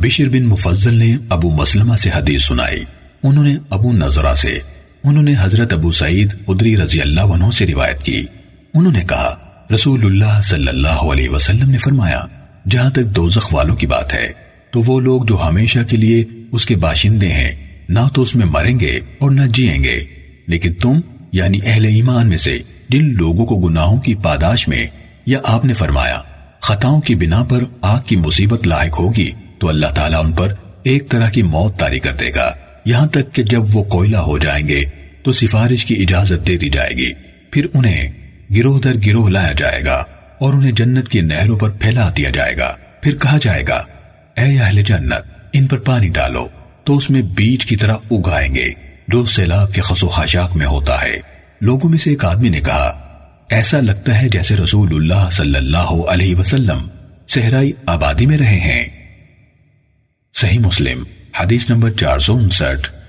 بشر بن مفضل نے ابو مسلمہ سے حدیث سنائی۔ انہوں نے ابو نظرہ سے، انہوں نے حضرت ابو سعید قدری رضی اللہ عنہ سے روایت کی۔ انہوں نے کہا، رسول اللہ صلی اللہ علیہ وسلم نے فرمایا، جہاں تک دوزخ والوں کی بات ہے، تو وہ لوگ جو ہمیشہ کے لیے اس کے باشندے ہیں، نہ تو اس میں مریں گے اور نہ جیئیں گے۔ لیکن تم یعنی اہل ایمان میں سے، جن لوگوں کو گناہوں کی پاداش میں، یا آپ نے فرمایا، خطاؤں کی بنا پر آگ کی مصیبت لائق ہوگی تو اللہ تعالیٰ ان پر ایک طرح کی موت تاری کر دے گا۔ یہاں تک کہ جب وہ کوئلہ ہو جائیں گے تو سفارش کی اجازت دے دی جائے گی۔ پھر انہیں گروہ در گروہ لایا جائے گا اور انہیں جنت کی نہروں پر پھیلا دیا جائے گا۔ پھر کہا جائے گا، اے اہل جنت، ان پر پانی ڈالو تو اس میں بیج کی طرح اگائیں گے جو سیلاب کے خسو خاشاک میں ہوتا ہے۔ لوگوں میں سے ایک آدمی نے کہا، ایسا لگتا ہے جیسے رسول اللہ صلی اللہ علیہ وسلم صحرائی آبادی میں رہے ہیں۔ صحیح مسلم حدیث نمبر چار سو انسٹھ۔